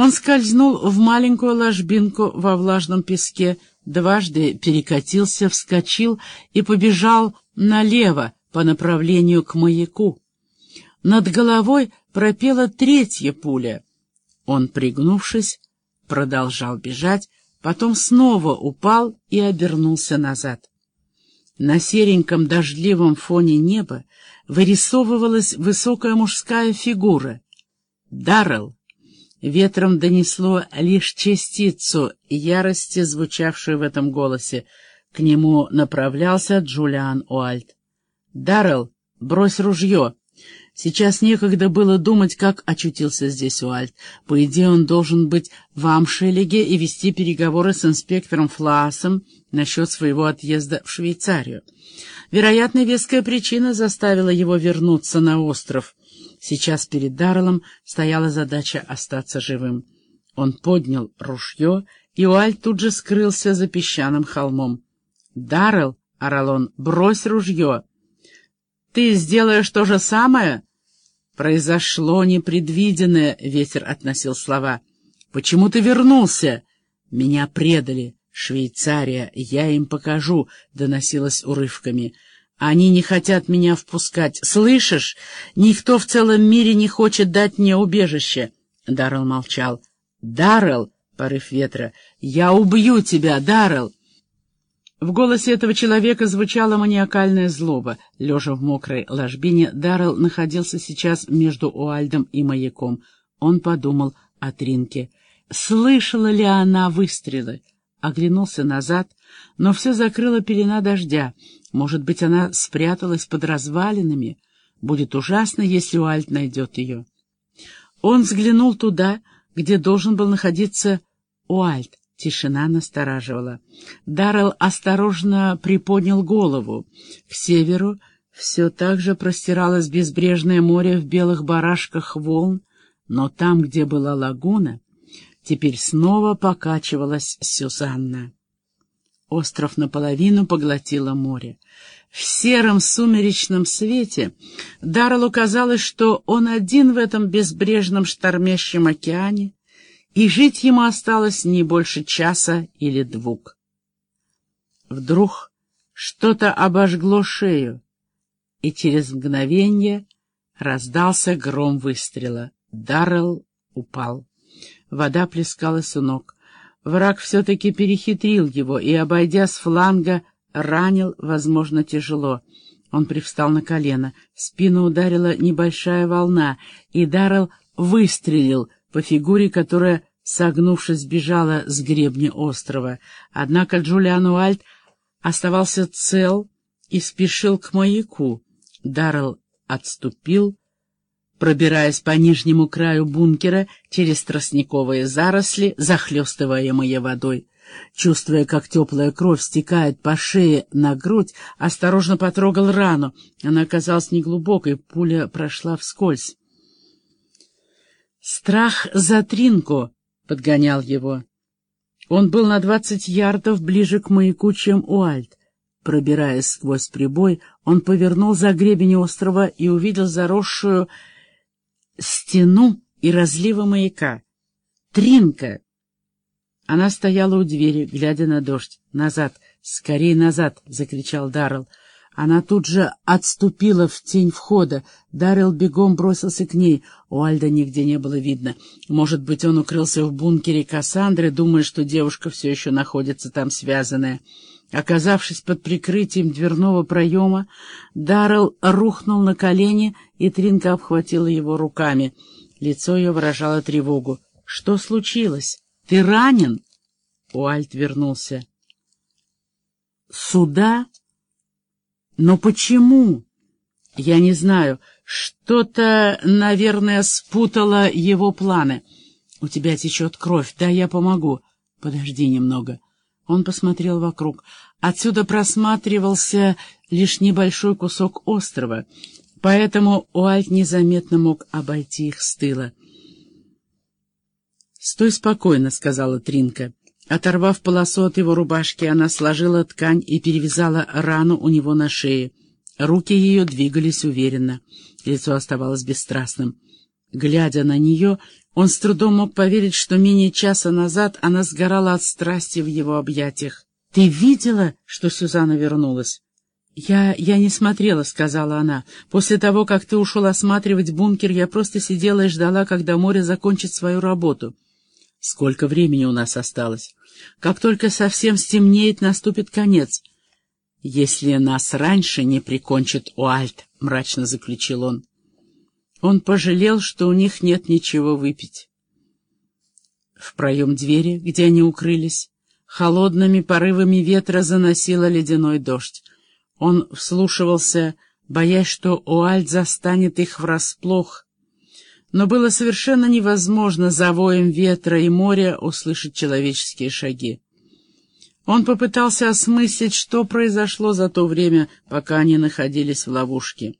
Он скользнул в маленькую ложбинку во влажном песке, дважды перекатился, вскочил и побежал налево по направлению к маяку. Над головой пропела третья пуля. Он, пригнувшись, продолжал бежать, потом снова упал и обернулся назад. На сереньком дождливом фоне неба вырисовывалась высокая мужская фигура. Даррелл. Ветром донесло лишь частицу ярости, звучавшую в этом голосе. К нему направлялся Джулиан Уальт. «Даррелл, брось ружье!» Сейчас некогда было думать, как очутился здесь Уальт. По идее, он должен быть в Амшелеге и вести переговоры с инспектором Флаасом насчет своего отъезда в Швейцарию. Вероятно, веская причина заставила его вернуться на остров. Сейчас перед Дарлом стояла задача остаться живым. Он поднял ружье, и Уальт тут же скрылся за песчаным холмом. «Даррелл!» — орал он. «Брось ружье!» «Ты сделаешь то же самое?» «Произошло непредвиденное», — ветер относил слова. «Почему ты вернулся?» «Меня предали. Швейцария. Я им покажу», — доносилось урывками. «Они не хотят меня впускать. Слышишь? Никто в целом мире не хочет дать мне убежище». Даррелл молчал. «Даррелл!» — порыв ветра. «Я убью тебя, Даррелл!» В голосе этого человека звучала маниакальная злоба. Лежа в мокрой ложбине, Даррелл находился сейчас между Уальдом и маяком. Он подумал о Тринке. Слышала ли она выстрелы? Оглянулся назад, но все закрыла пелена дождя. Может быть, она спряталась под развалинами? Будет ужасно, если Уальд найдет ее. Он взглянул туда, где должен был находиться Уальд. Тишина настораживала. Даррелл осторожно приподнял голову. К северу все так же простиралось безбрежное море в белых барашках волн, но там, где была лагуна, теперь снова покачивалась Сюзанна. Остров наполовину поглотило море. В сером сумеречном свете Дарреллу казалось, что он один в этом безбрежном штормящем океане, и жить ему осталось не больше часа или двух. Вдруг что-то обожгло шею, и через мгновение раздался гром выстрела. Даррелл упал. Вода плескалась у ног. Враг все-таки перехитрил его и, обойдя с фланга, ранил, возможно, тяжело. Он привстал на колено. В спину ударила небольшая волна, и Даррелл выстрелил по фигуре, которая, согнувшись, бежала с гребня острова. Однако Джулиан Уальт оставался цел и спешил к маяку. Даррелл отступил, пробираясь по нижнему краю бункера через тростниковые заросли, захлестываемые водой. Чувствуя, как теплая кровь стекает по шее на грудь, осторожно потрогал рану. Она оказалась неглубокой, пуля прошла вскользь. Страх за Тринку подгонял его. Он был на двадцать ярдов ближе к маяку, чем Уальт. Пробираясь сквозь прибой, он повернул за гребень острова и увидел заросшую стену и разливы маяка. Тринка! Она стояла у двери, глядя на дождь. «Назад! Скорей назад!» — закричал Даррелл. Она тут же отступила в тень входа. Даррелл бегом бросился к ней. У Альда нигде не было видно. Может быть, он укрылся в бункере Кассандры, думая, что девушка все еще находится там связанная. Оказавшись под прикрытием дверного проема, Даррелл рухнул на колени, и Тринка обхватила его руками. Лицо ее выражало тревогу. «Что случилось? Ты ранен?» Уальт вернулся. «Сюда?» Но почему? Я не знаю. Что-то, наверное, спутало его планы. У тебя течет кровь. Да, я помогу. Подожди немного. Он посмотрел вокруг. Отсюда просматривался лишь небольшой кусок острова, поэтому Уальт незаметно мог обойти их с тыла. «Стой спокойно», — сказала Тринка. Оторвав полосу от его рубашки, она сложила ткань и перевязала рану у него на шее. Руки ее двигались уверенно. Лицо оставалось бесстрастным. Глядя на нее, Он с трудом мог поверить, что менее часа назад она сгорала от страсти в его объятиях. «Ты видела, что Сюзанна вернулась?» «Я... я не смотрела», — сказала она. «После того, как ты ушел осматривать бункер, я просто сидела и ждала, когда море закончит свою работу». «Сколько времени у нас осталось?» «Как только совсем стемнеет, наступит конец». «Если нас раньше не прикончит Уальт», — мрачно заключил он. Он пожалел, что у них нет ничего выпить. В проем двери, где они укрылись, холодными порывами ветра заносило ледяной дождь. Он вслушивался, боясь, что Уальд застанет их врасплох. Но было совершенно невозможно за воем ветра и моря услышать человеческие шаги. Он попытался осмыслить, что произошло за то время, пока они находились в ловушке.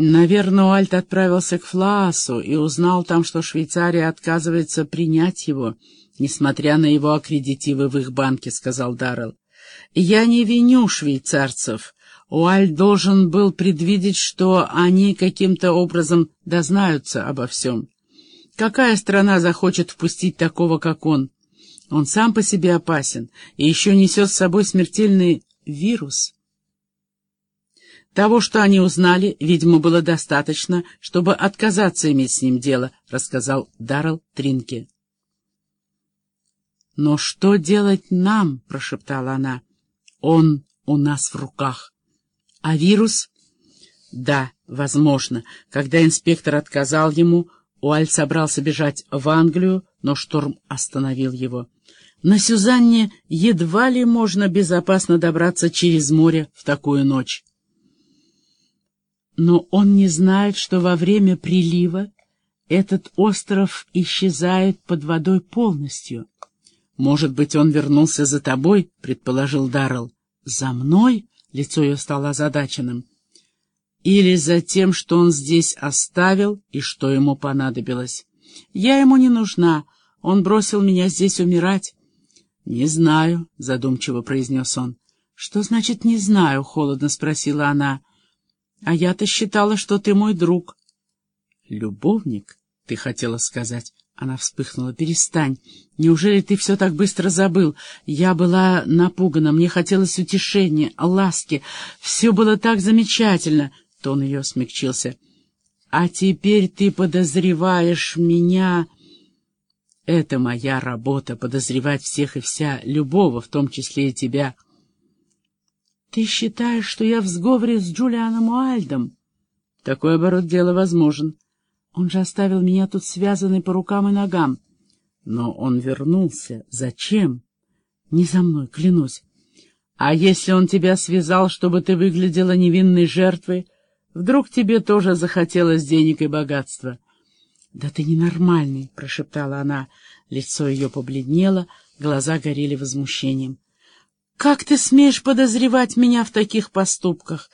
Наверное, Уальт отправился к Флаасу и узнал там, что Швейцария отказывается принять его, несмотря на его аккредитивы в их банке, — сказал Даррелл. Я не виню швейцарцев. Уальт должен был предвидеть, что они каким-то образом дознаются обо всем. Какая страна захочет впустить такого, как он? Он сам по себе опасен и еще несет с собой смертельный вирус. Того, что они узнали, видимо, было достаточно, чтобы отказаться иметь с ним дело, рассказал Даррелл Тринке. «Но что делать нам?» — прошептала она. «Он у нас в руках. А вирус?» «Да, возможно. Когда инспектор отказал ему, Уаль собрался бежать в Англию, но шторм остановил его. На Сюзанне едва ли можно безопасно добраться через море в такую ночь. Но он не знает, что во время прилива этот остров исчезает под водой полностью. «Может быть, он вернулся за тобой?» — предположил Даррелл. «За мной?» — лицо ее стало озадаченным. «Или за тем, что он здесь оставил и что ему понадобилось. Я ему не нужна. Он бросил меня здесь умирать». «Не знаю», — задумчиво произнес он. «Что значит «не знаю»?» — холодно спросила она. А я-то считала, что ты мой друг. Любовник, ты хотела сказать. Она вспыхнула. «Перестань. Неужели ты все так быстро забыл? Я была напугана, мне хотелось утешения, ласки. Все было так замечательно!» Тон ее смягчился. «А теперь ты подозреваешь меня...» «Это моя работа — подозревать всех и вся, любого, в том числе и тебя». «Ты считаешь, что я в сговоре с Джулианом Уальдом?» «Такой оборот дела возможен. Он же оставил меня тут связанной по рукам и ногам. Но он вернулся. Зачем? Не за мной, клянусь. А если он тебя связал, чтобы ты выглядела невинной жертвой, вдруг тебе тоже захотелось денег и богатства?» «Да ты ненормальный», — прошептала она. Лицо ее побледнело, глаза горели возмущением. «Как ты смеешь подозревать меня в таких поступках?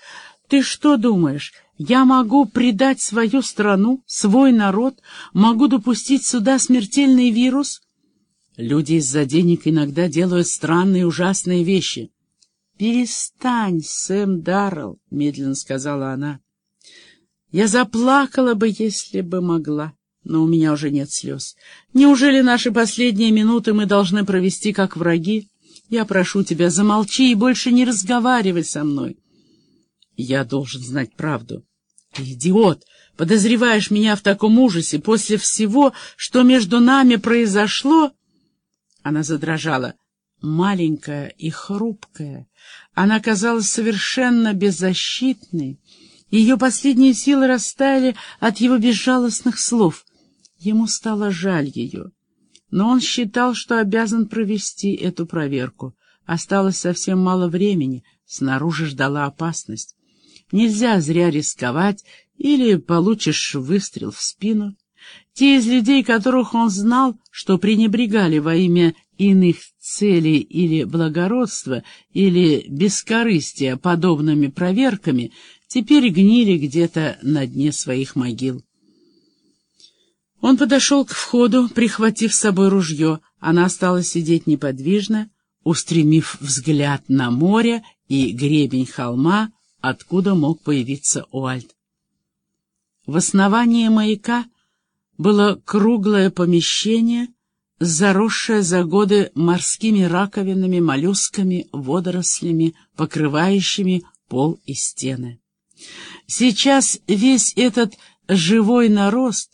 Ты что думаешь, я могу предать свою страну, свой народ, могу допустить сюда смертельный вирус?» Люди из-за денег иногда делают странные ужасные вещи. «Перестань, Сэм Даррелл», — медленно сказала она. «Я заплакала бы, если бы могла, но у меня уже нет слез. Неужели наши последние минуты мы должны провести как враги?» Я прошу тебя, замолчи и больше не разговаривай со мной. Я должен знать правду. Ты идиот! Подозреваешь меня в таком ужасе после всего, что между нами произошло? Она задрожала. Маленькая и хрупкая. Она казалась совершенно беззащитной. Ее последние силы растаяли от его безжалостных слов. Ему стало жаль ее но он считал, что обязан провести эту проверку. Осталось совсем мало времени, снаружи ждала опасность. Нельзя зря рисковать, или получишь выстрел в спину. Те из людей, которых он знал, что пренебрегали во имя иных целей или благородства, или бескорыстия подобными проверками, теперь гнили где-то на дне своих могил. Он подошел к входу, прихватив с собой ружье. Она осталась сидеть неподвижно, устремив взгляд на море и гребень холма, откуда мог появиться Уальт. В основании маяка было круглое помещение, заросшее за годы морскими раковинами, моллюсками, водорослями, покрывающими пол и стены. Сейчас весь этот живой нарост